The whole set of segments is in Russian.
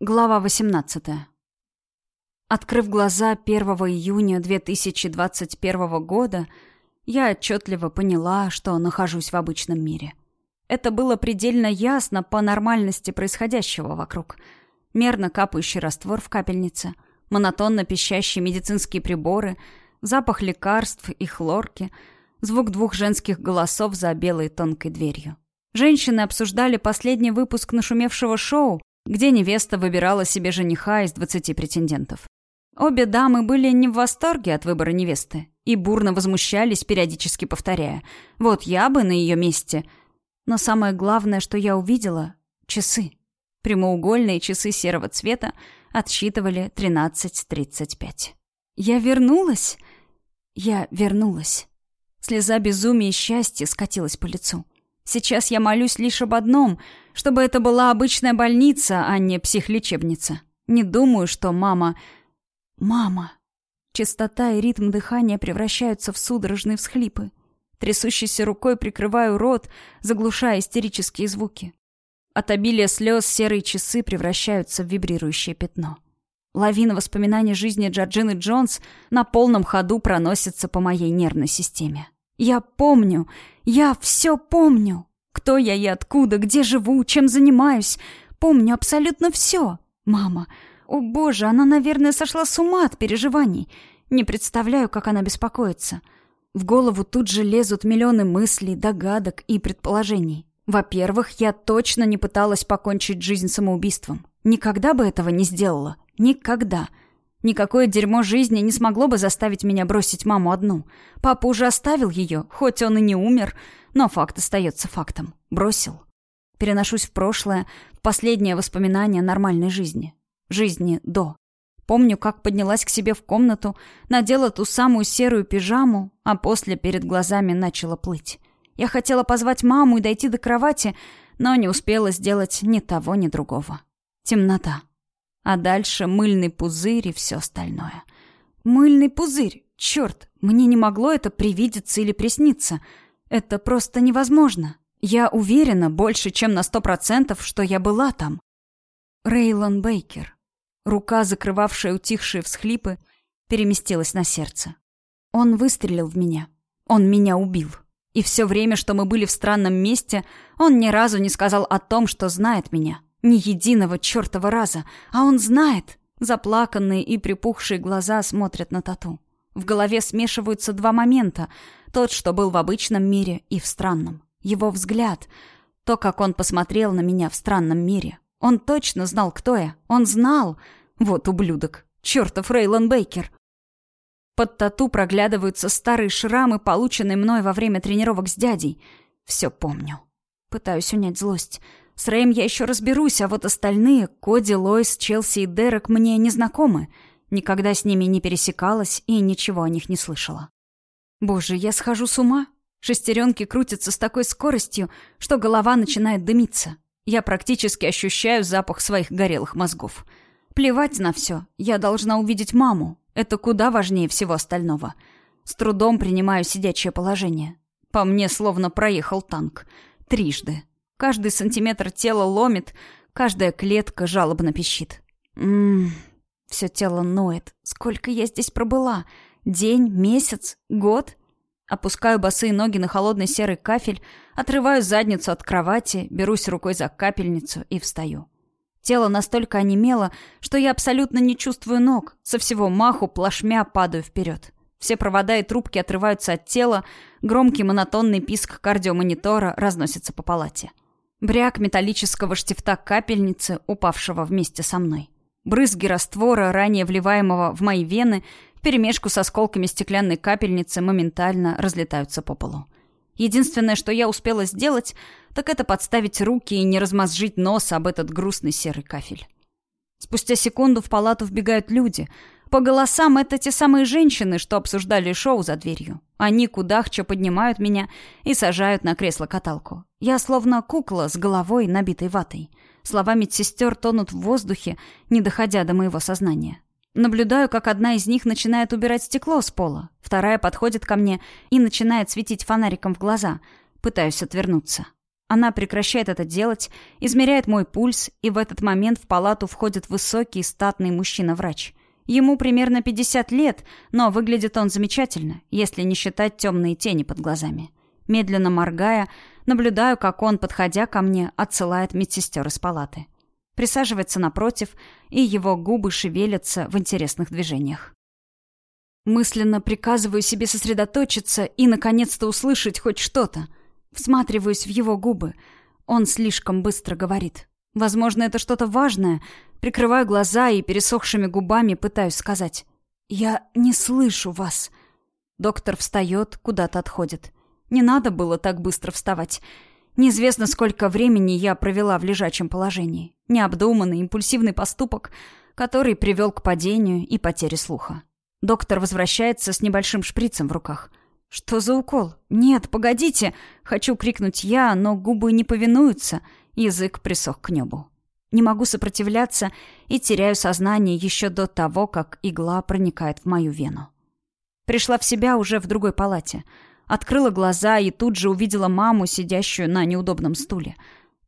Глава 18. Открыв глаза 1 июня 2021 года, я отчетливо поняла, что нахожусь в обычном мире. Это было предельно ясно по нормальности происходящего вокруг. Мерно капающий раствор в капельнице, монотонно пищащие медицинские приборы, запах лекарств и хлорки, звук двух женских голосов за белой тонкой дверью. Женщины обсуждали последний выпуск нашумевшего шоу, где невеста выбирала себе жениха из двадцати претендентов. Обе дамы были не в восторге от выбора невесты и бурно возмущались, периодически повторяя «Вот я бы на ее месте». Но самое главное, что я увидела — часы. Прямоугольные часы серого цвета отсчитывали 13.35. Я вернулась? Я вернулась. Слеза безумия и счастья скатилась по лицу. Сейчас я молюсь лишь об одном, чтобы это была обычная больница, а не психлечебница. Не думаю, что мама... Мама... Частота и ритм дыхания превращаются в судорожные всхлипы. Трясущейся рукой прикрываю рот, заглушая истерические звуки. От обилия слез серые часы превращаются в вибрирующее пятно. Лавина воспоминаний жизни Джорджины Джонс на полном ходу проносится по моей нервной системе. Я помню, я все помню. Кто я и откуда, где живу, чем занимаюсь. Помню абсолютно все. Мама, о боже, она, наверное, сошла с ума от переживаний. Не представляю, как она беспокоится. В голову тут же лезут миллионы мыслей, догадок и предположений. Во-первых, я точно не пыталась покончить жизнь самоубийством. Никогда бы этого не сделала. Никогда. Никогда. Никакое дерьмо жизни не смогло бы заставить меня бросить маму одну. Папа уже оставил ее, хоть он и не умер, но факт остается фактом. Бросил. Переношусь в прошлое, в последнее воспоминание нормальной жизни. Жизни до. Помню, как поднялась к себе в комнату, надела ту самую серую пижаму, а после перед глазами начала плыть. Я хотела позвать маму и дойти до кровати, но не успела сделать ни того, ни другого. Темнота. А дальше мыльный пузырь и все остальное. Мыльный пузырь! Черт, мне не могло это привидеться или присниться. Это просто невозможно. Я уверена больше, чем на сто процентов, что я была там. Рейлон Бейкер. Рука, закрывавшая утихшие всхлипы, переместилась на сердце. Он выстрелил в меня. Он меня убил. И все время, что мы были в странном месте, он ни разу не сказал о том, что знает меня. Ни единого чертова раза. А он знает. Заплаканные и припухшие глаза смотрят на тату. В голове смешиваются два момента. Тот, что был в обычном мире, и в странном. Его взгляд. То, как он посмотрел на меня в странном мире. Он точно знал, кто я. Он знал. Вот ублюдок. Чертов Рейлон Бейкер. Под тату проглядываются старые шрамы, полученные мной во время тренировок с дядей. Все помню. Пытаюсь унять злость. С Рэем я еще разберусь, а вот остальные — Коди, Лойс, Челси и Дерек — мне не знакомы. Никогда с ними не пересекалась и ничего о них не слышала. Боже, я схожу с ума. Шестеренки крутятся с такой скоростью, что голова начинает дымиться. Я практически ощущаю запах своих горелых мозгов. Плевать на все. Я должна увидеть маму. Это куда важнее всего остального. С трудом принимаю сидячее положение. По мне словно проехал танк. Трижды. Каждый сантиметр тела ломит, каждая клетка жалобно пищит. Ммм, все тело ноет. Сколько я здесь пробыла? День, месяц, год? Опускаю босые ноги на холодный серый кафель, отрываю задницу от кровати, берусь рукой за капельницу и встаю. Тело настолько онемело, что я абсолютно не чувствую ног. Со всего маху плашмя падаю вперед. Все провода и трубки отрываются от тела, громкий монотонный писк кардиомонитора разносится по палате. Бряк металлического штифта капельницы, упавшего вместе со мной. Брызги раствора, ранее вливаемого в мои вены, вперемешку с осколками стеклянной капельницы моментально разлетаются по полу. Единственное, что я успела сделать, так это подставить руки и не размозжить нос об этот грустный серый кафель. Спустя секунду в палату вбегают люди — по голосам это те самые женщины, что обсуждали шоу за дверью. Они кудахчо поднимают меня и сажают на кресло-каталку. Я словно кукла с головой, набитой ватой. Слова медсестер тонут в воздухе, не доходя до моего сознания. Наблюдаю, как одна из них начинает убирать стекло с пола, вторая подходит ко мне и начинает светить фонариком в глаза. Пытаюсь отвернуться. Она прекращает это делать, измеряет мой пульс, и в этот момент в палату входит высокий, статный мужчина-врач. Ему примерно 50 лет, но выглядит он замечательно, если не считать темные тени под глазами. Медленно моргая, наблюдаю, как он, подходя ко мне, отсылает медсестер из палаты. Присаживается напротив, и его губы шевелятся в интересных движениях. Мысленно приказываю себе сосредоточиться и, наконец-то, услышать хоть что-то. Всматриваюсь в его губы. Он слишком быстро говорит. Возможно, это что-то важное. Прикрываю глаза и пересохшими губами пытаюсь сказать. «Я не слышу вас». Доктор встает, куда-то отходит. Не надо было так быстро вставать. Неизвестно, сколько времени я провела в лежачем положении. Необдуманный, импульсивный поступок, который привел к падению и потере слуха. Доктор возвращается с небольшим шприцем в руках. «Что за укол? Нет, погодите!» Хочу крикнуть я, но губы не повинуются, язык присох к небу. Не могу сопротивляться и теряю сознание еще до того, как игла проникает в мою вену. Пришла в себя уже в другой палате — Открыла глаза и тут же увидела маму, сидящую на неудобном стуле.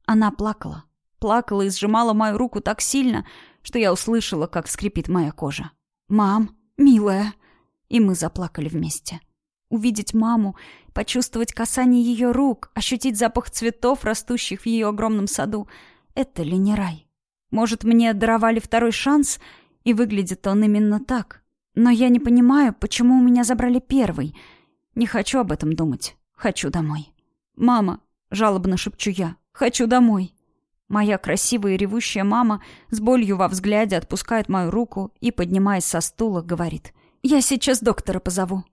Она плакала. Плакала и сжимала мою руку так сильно, что я услышала, как скрипит моя кожа. «Мам, милая!» И мы заплакали вместе. Увидеть маму, почувствовать касание ее рук, ощутить запах цветов, растущих в ее огромном саду — это ли не рай? Может, мне даровали второй шанс, и выглядит он именно так? Но я не понимаю, почему у меня забрали первый — не хочу об этом думать. Хочу домой. «Мама!» — жалобно шепчу я. «Хочу домой!» Моя красивая и ревущая мама с болью во взгляде отпускает мою руку и, поднимаясь со стула, говорит. «Я сейчас доктора позову».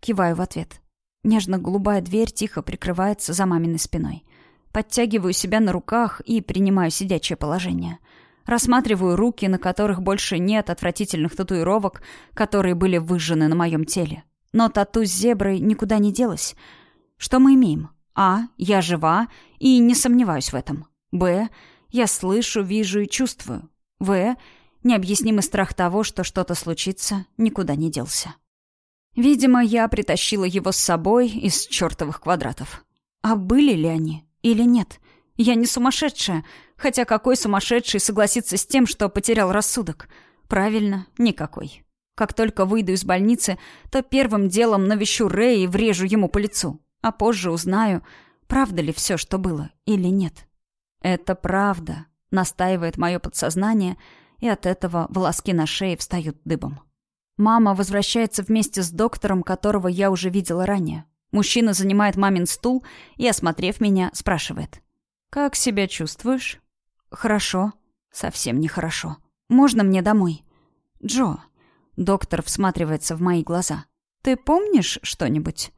Киваю в ответ. Нежно-голубая дверь тихо прикрывается за маминой спиной. Подтягиваю себя на руках и принимаю сидячее положение. Рассматриваю руки, на которых больше нет отвратительных татуировок, которые были выжжены на моем теле. Но тату с зеброй никуда не делась. Что мы имеем? А. Я жива и не сомневаюсь в этом. Б. Я слышу, вижу и чувствую. В. Необъяснимый страх того, что что-то случится, никуда не делся. Видимо, я притащила его с собой из чертовых квадратов. А были ли они или нет? Я не сумасшедшая, хотя какой сумасшедший согласится с тем, что потерял рассудок? Правильно, никакой. Как только выйду из больницы, то первым делом навещу Рэя и врежу ему по лицу. А позже узнаю, правда ли все, что было, или нет. «Это правда», — настаивает мое подсознание, и от этого волоски на шее встают дыбом. Мама возвращается вместе с доктором, которого я уже видела ранее. Мужчина занимает мамин стул и, осмотрев меня, спрашивает. «Как себя чувствуешь?» «Хорошо. Совсем нехорошо. Можно мне домой?» «Джо, Доктор всматривается в мои глаза. «Ты помнишь что-нибудь?»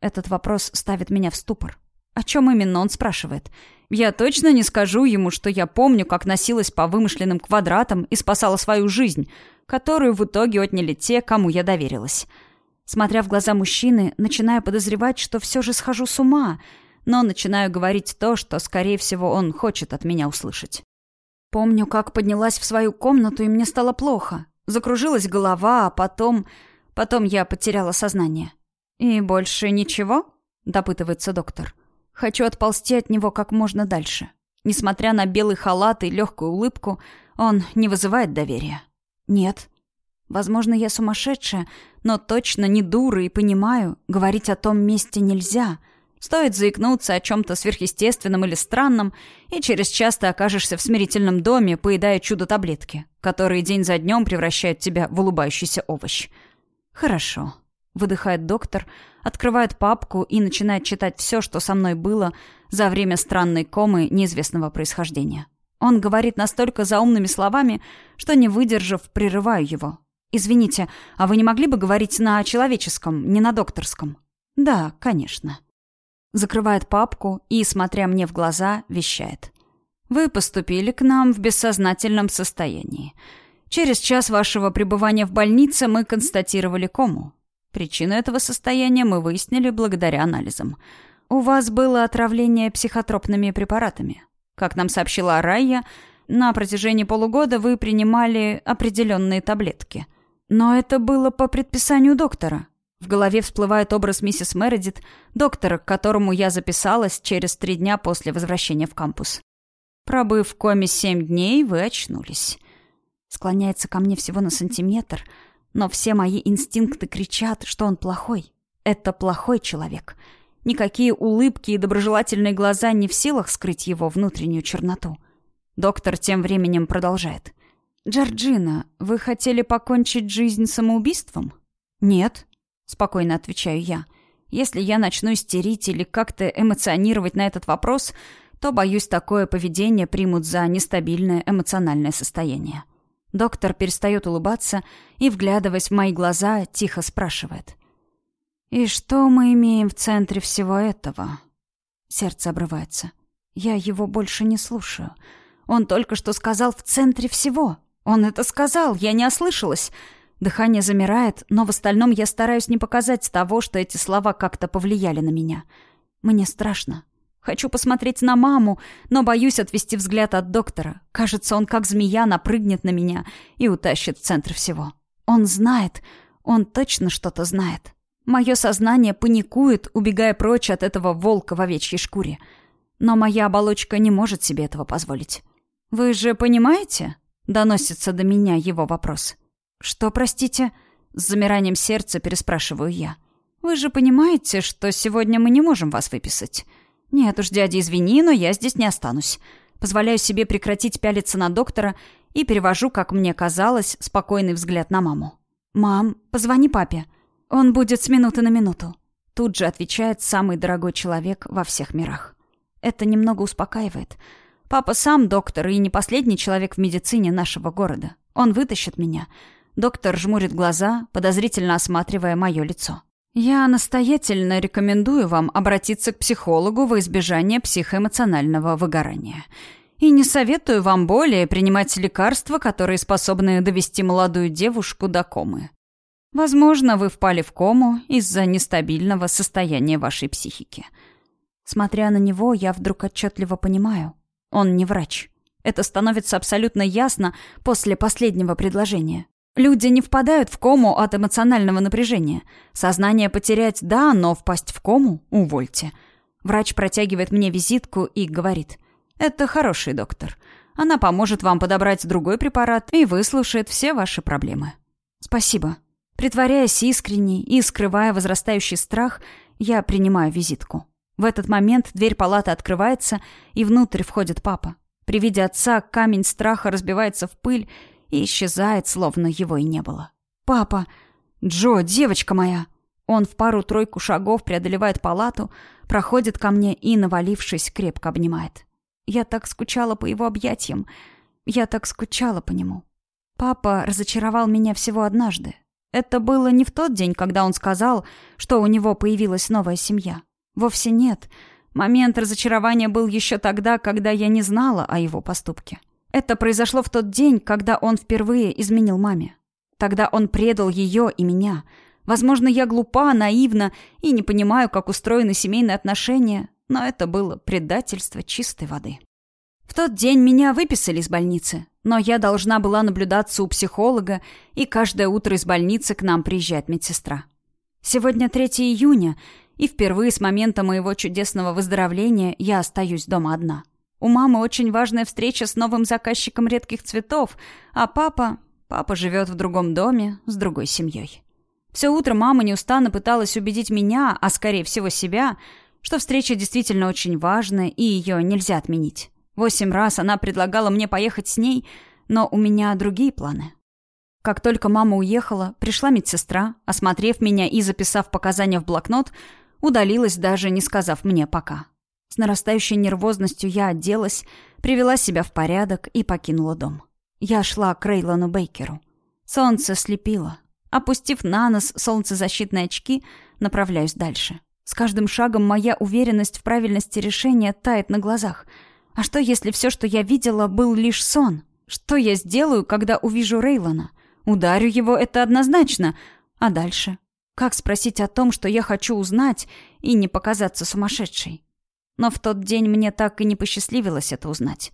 Этот вопрос ставит меня в ступор. О чем именно он спрашивает? Я точно не скажу ему, что я помню, как носилась по вымышленным квадратам и спасала свою жизнь, которую в итоге отняли те, кому я доверилась. Смотря в глаза мужчины, начинаю подозревать, что все же схожу с ума, но начинаю говорить то, что, скорее всего, он хочет от меня услышать. Помню, как поднялась в свою комнату, и мне стало плохо. Закружилась голова, а потом... Потом я потеряла сознание. «И больше ничего?» — допытывается доктор. «Хочу отползти от него как можно дальше. Несмотря на белый халат и легкую улыбку, он не вызывает доверия». «Нет». Возможно, я сумасшедшая, но точно не дура и понимаю, говорить о том месте нельзя — Стоит заикнуться о чем-то сверхъестественном или странном, и через час ты окажешься в смирительном доме, поедая чудо-таблетки, которые день за днем превращают тебя в улыбающийся овощ. «Хорошо», — выдыхает доктор, открывает папку и начинает читать все, что со мной было за время странной комы неизвестного происхождения. Он говорит настолько заумными словами, что, не выдержав, прерываю его. «Извините, а вы не могли бы говорить на человеческом, не на докторском?» «Да, конечно» закрывает папку и, смотря мне в глаза, вещает. «Вы поступили к нам в бессознательном состоянии. Через час вашего пребывания в больнице мы констатировали кому. Причину этого состояния мы выяснили благодаря анализам. У вас было отравление психотропными препаратами. Как нам сообщила Райя, на протяжении полугода вы принимали определенные таблетки. Но это было по предписанию доктора. В голове всплывает образ миссис Мередит, доктора, к которому я записалась через три дня после возвращения в кампус. Пробыв в коме семь дней, вы очнулись. Склоняется ко мне всего на сантиметр, но все мои инстинкты кричат, что он плохой. Это плохой человек. Никакие улыбки и доброжелательные глаза не в силах скрыть его внутреннюю черноту. Доктор тем временем продолжает. «Джорджина, вы хотели покончить жизнь самоубийством?» «Нет», — спокойно отвечаю я. «Если я начну истерить или как-то эмоционировать на этот вопрос, то, боюсь, такое поведение примут за нестабильное эмоциональное состояние». Доктор перестает улыбаться и, вглядываясь в мои глаза, тихо спрашивает. «И что мы имеем в центре всего этого?» Сердце обрывается. Я его больше не слушаю. Он только что сказал «в центре всего». Он это сказал, я не ослышалась. Дыхание замирает, но в остальном я стараюсь не показать того, что эти слова как-то повлияли на меня. Мне страшно. Хочу посмотреть на маму, но боюсь отвести взгляд от доктора. Кажется, он как змея напрыгнет на меня и утащит в центр всего. Он знает, он точно что-то знает. Мое сознание паникует, убегая прочь от этого волка в овечьей шкуре. Но моя оболочка не может себе этого позволить. «Вы же понимаете?» — доносится до меня его вопрос. «Что, простите?» — с замиранием сердца переспрашиваю я. «Вы же понимаете, что сегодня мы не можем вас выписать?» «Нет уж, дядя, извини, но я здесь не останусь». Позволяю себе прекратить пялиться на доктора и перевожу, как мне казалось, спокойный взгляд на маму. «Мам, позвони папе. Он будет с минуты на минуту». Тут же отвечает самый дорогой человек во всех мирах. Это немного успокаивает. Папа сам доктор и не последний человек в медицине нашего города. Он вытащит меня. Доктор жмурит глаза, подозрительно осматривая мое лицо. Я настоятельно рекомендую вам обратиться к психологу во избежание психоэмоционального выгорания. И не советую вам более принимать лекарства, которые способны довести молодую девушку до комы. Возможно, вы впали в кому из-за нестабильного состояния вашей психики. Смотря на него, я вдруг отчетливо понимаю. Он не врач. Это становится абсолютно ясно после последнего предложения. Люди не впадают в кому от эмоционального напряжения. Сознание потерять – да, но впасть в кому – увольте. Врач протягивает мне визитку и говорит. «Это хороший доктор. Она поможет вам подобрать другой препарат и выслушает все ваши проблемы». «Спасибо». Притворяясь искренней и скрывая возрастающий страх, я принимаю визитку. В этот момент дверь палаты открывается, и внутрь входит папа. При виде отца камень страха разбивается в пыль, и исчезает, словно его и не было. «Папа! Джо, девочка моя!» Он в пару-тройку шагов преодолевает палату, проходит ко мне и, навалившись, крепко обнимает. Я так скучала по его объятиям. Я так скучала по нему. Папа разочаровал меня всего однажды. Это было не в тот день, когда он сказал, что у него появилась новая семья. Вовсе нет. Момент разочарования был еще тогда, когда я не знала о его поступке. Это произошло в тот день, когда он впервые изменил маме. Тогда он предал ее и меня. Возможно, я глупа, наивна и не понимаю, как устроены семейные отношения, но это было предательство чистой воды. В тот день меня выписали из больницы, но я должна была наблюдаться у психолога, и каждое утро из больницы к нам приезжает медсестра. Сегодня 3 июня, и впервые с момента моего чудесного выздоровления я остаюсь дома одна. У мамы очень важная встреча с новым заказчиком редких цветов, а папа... Папа живет в другом доме с другой семьей. Все утро мама неустанно пыталась убедить меня, а скорее всего себя, что встреча действительно очень важная и ее нельзя отменить. Восемь раз она предлагала мне поехать с ней, но у меня другие планы. Как только мама уехала, пришла медсестра, осмотрев меня и записав показания в блокнот, удалилась, даже не сказав мне «пока». С нарастающей нервозностью я оделась, привела себя в порядок и покинула дом. Я шла к Рейлону Бейкеру. Солнце слепило. Опустив на нос солнцезащитные очки, направляюсь дальше. С каждым шагом моя уверенность в правильности решения тает на глазах. А что, если все, что я видела, был лишь сон? Что я сделаю, когда увижу Рейлона? Ударю его, это однозначно. А дальше? Как спросить о том, что я хочу узнать, и не показаться сумасшедшей? Но в тот день мне так и не посчастливилось это узнать.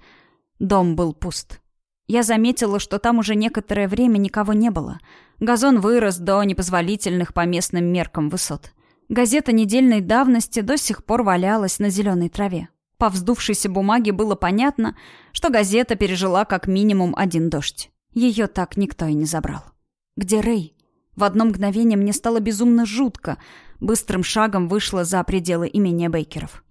Дом был пуст. Я заметила, что там уже некоторое время никого не было. Газон вырос до непозволительных по местным меркам высот. Газета недельной давности до сих пор валялась на зеленой траве. По вздувшейся бумаге было понятно, что газета пережила как минимум один дождь. Ее так никто и не забрал. Где Рэй? В одно мгновение мне стало безумно жутко. Быстрым шагом вышла за пределы имения Бейкеров.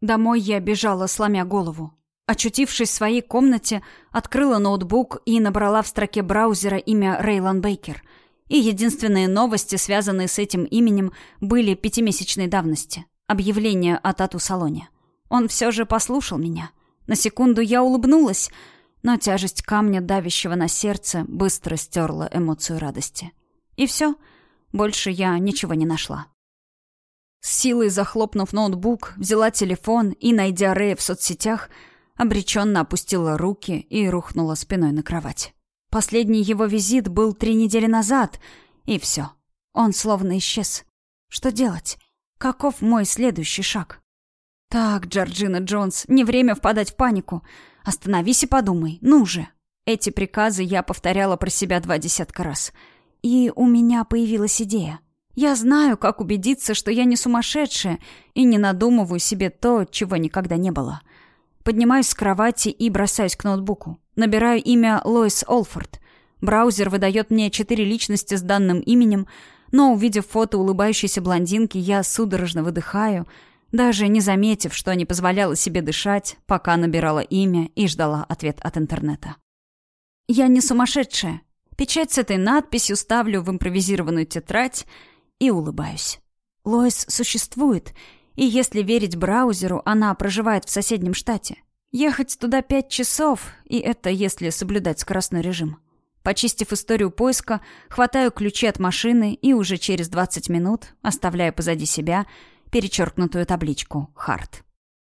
Домой я бежала, сломя голову. Очутившись в своей комнате, открыла ноутбук и набрала в строке браузера имя Рейлан Бейкер. И единственные новости, связанные с этим именем, были пятимесячной давности. Объявление о тату-салоне. Он все же послушал меня. На секунду я улыбнулась, но тяжесть камня, давящего на сердце, быстро стерла эмоцию радости. И все. Больше я ничего не нашла. С силой захлопнув ноутбук, взяла телефон и, найдя Рэя в соцсетях, обреченно опустила руки и рухнула спиной на кровать. Последний его визит был три недели назад, и все. Он словно исчез. Что делать? Каков мой следующий шаг? Так, Джорджина Джонс, не время впадать в панику. Остановись и подумай, ну же. Эти приказы я повторяла про себя два десятка раз. И у меня появилась идея. Я знаю, как убедиться, что я не сумасшедшая и не надумываю себе то, чего никогда не было. Поднимаюсь с кровати и бросаюсь к ноутбуку. Набираю имя Лоис Олфорд. Браузер выдает мне четыре личности с данным именем, но, увидев фото улыбающейся блондинки, я судорожно выдыхаю, даже не заметив, что не позволяла себе дышать, пока набирала имя и ждала ответ от интернета. Я не сумасшедшая. Печать с этой надписью ставлю в импровизированную тетрадь и улыбаюсь. Лоис существует, и если верить браузеру, она проживает в соседнем штате. Ехать туда пять часов, и это если соблюдать скоростной режим. Почистив историю поиска, хватаю ключи от машины и уже через 20 минут, оставляя позади себя, перечеркнутую табличку «Харт».